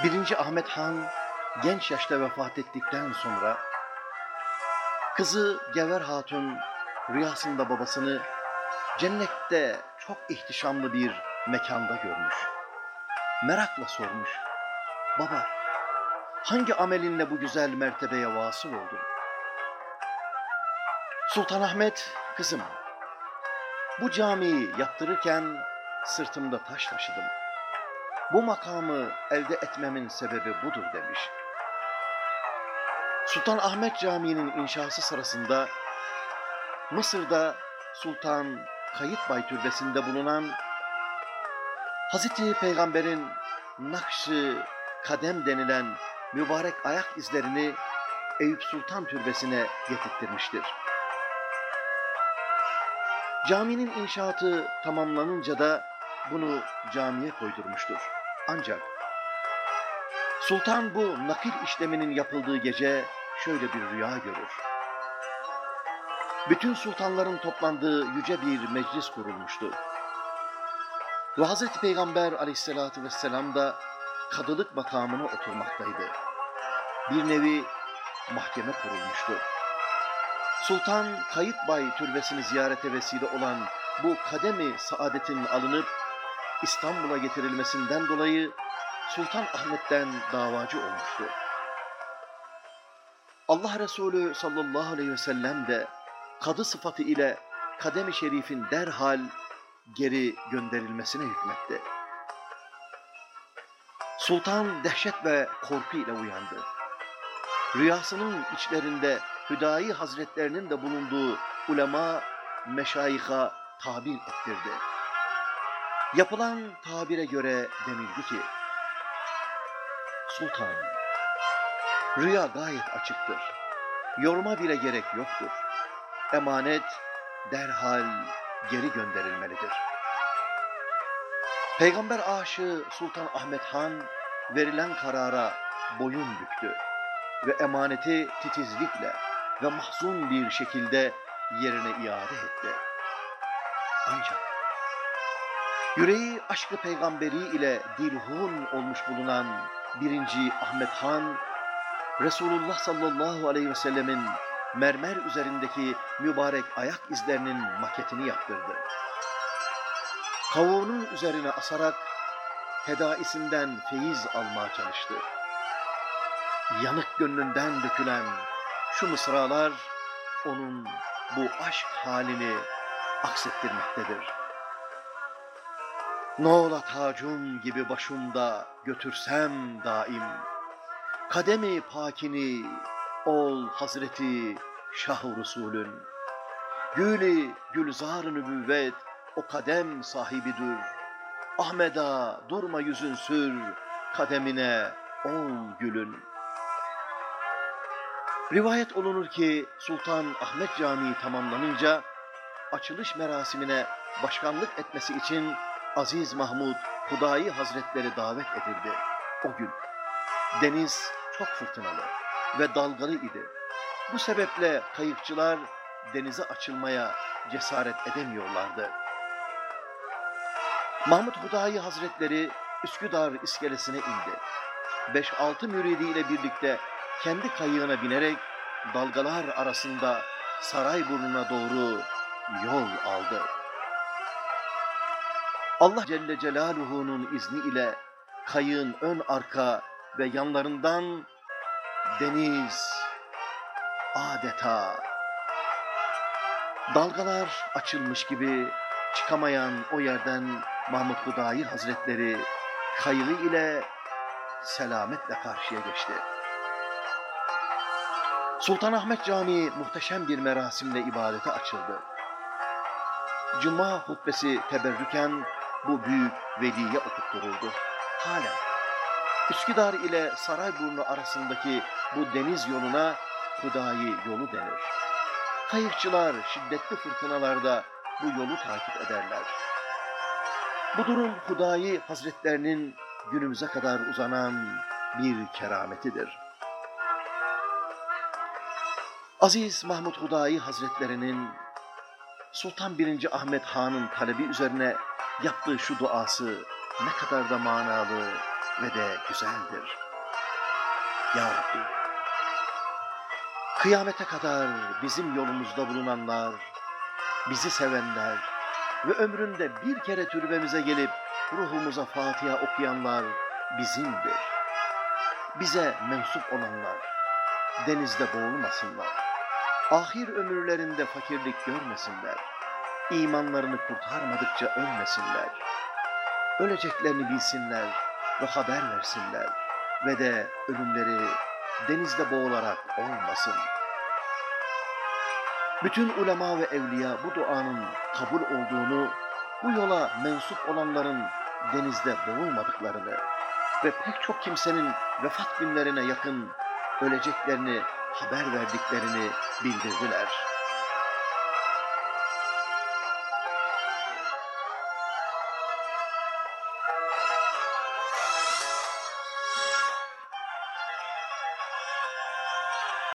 1. Ahmet Han genç yaşta vefat ettikten sonra kızı Gever Hatun rüyasında babasını cennette çok ihtişamlı bir mekanda görmüş. Merakla sormuş. Baba, hangi amelinle bu güzel mertebeye vasıl oldun? Sultanahmet, kızım, bu camiyi yaptırırken sırtımda taş taşıdım. Bu makamı elde etmemin sebebi budur demiş. Sultan Ahmet Camii'nin inşası sırasında Mısır'da Sultan Kayıtbay Türbesi'nde bulunan Hazreti Peygamber'in Nakşı Kadem denilen mübarek ayak izlerini Eyüp Sultan Türbesi'ne getirttirmiştir. Caminin inşaatı tamamlanınca da bunu camiye koydurmuştur. Ancak Sultan bu nakil işleminin yapıldığı gece şöyle bir rüya görür. Bütün sultanların toplandığı yüce bir meclis kurulmuştu. Ve Hazreti Peygamber aleyhissalatü vesselam da kadılık makamına oturmaktaydı. Bir nevi mahkeme kurulmuştu. Sultan Kayıtbay türbesini ziyarete vesile olan bu kademi saadetin alınıp İstanbul'a getirilmesinden dolayı Sultan Ahmet'ten davacı olmuştu. Allah Resulü sallallahu aleyhi ve sellem de kadı sıfatı ile kademi şerifin derhal geri gönderilmesine hükmetti. Sultan dehşet ve korku ile uyandı. Rüyasının içlerinde Hüdayi Hazretlerinin de bulunduğu ulema meşayika tabir ettirdi. Yapılan tabire göre denildi ki, Sultan, rüya gayet açıktır. Yoruma bile gerek yoktur. Emanet derhal geri gönderilmelidir. Peygamber aşığı Sultan Ahmet Han verilen karara boyun büktü ve emaneti titizlikle ve mahzun bir şekilde yerine iade etti. Ancak yüreği aşkı peygamberi ile dilhun olmuş bulunan birinci Ahmet Han, Resulullah sallallahu aleyhi ve sellemin mermer üzerindeki mübarek ayak izlerinin maketini yaptırdı. Kavuğunun üzerine asarak tedaisinden feyiz almaya çalıştı. Yanık gönlünden dökülen şu mısralar onun bu aşk halini aksettirmektedir. Nola tacum gibi başımda götürsem daim, kademi pakini ol Hazreti Şah-ı Resulün. Gülü gülzar nübüvvet o kadem sahibidir. Ahmeda durma yüzün sür, kademine on gülün. Rivayet olunur ki Sultan Ahmet Camii tamamlanınca açılış merasimine başkanlık etmesi için Aziz Mahmud Hudayi Hazretleri davet edildi. O gün deniz çok fırtınalı ve dalgalı idi. Bu sebeple kayıkçılar denize açılmaya cesaret edemiyorlardı. Mahmud Hudayi Hazretleri Üsküdar iskelesine indi. Beş altı müridiyle birlikte kendi kayığına binerek dalgalar arasında Sarayburnu'na doğru yol aldı. Allah Celle Celaluhu'nun izni ile kayığın ön arka ve yanlarından deniz adeta dalgalar açılmış gibi çıkamayan o yerden Mahmud Hudayi Hazretleri kayığı ile selametle karşıya geçti. Sultanahmet Camii muhteşem bir merasimle ibadete açıldı. Cuma hutbesi teberrüken bu büyük veliye okutturuldu. Halen Üsküdar ile Sarayburnu arasındaki bu deniz yoluna Hudayi yolu denir. Kayıkçılar şiddetli fırtınalarda bu yolu takip ederler. Bu durum Hudayi Hazretlerinin günümüze kadar uzanan bir kerametidir. Aziz Mahmud Hudayi Hazretlerinin Sultan 1. Ahmet Han'ın talebi üzerine yaptığı şu duası ne kadar da manalı ve de güzeldir. Ya Rabbi, kıyamete kadar bizim yolumuzda bulunanlar, bizi sevenler ve ömründe bir kere türbemize gelip ruhumuza Fatiha okuyanlar bizimdir. Bize mensup olanlar denizde boğulmasınlar. Ahir ömürlerinde fakirlik görmesinler. İmanlarını kurtarmadıkça ölmesinler. Öleceklerini bilsinler ve haber versinler ve de ölümleri denizde boğularak olmasın. Bütün ulema ve evliya bu duanın kabul olduğunu, bu yola mensup olanların denizde boğulmadıklarını ve pek çok kimsenin vefat günlerine yakın öleceklerini haber verdiklerini bildirdiler.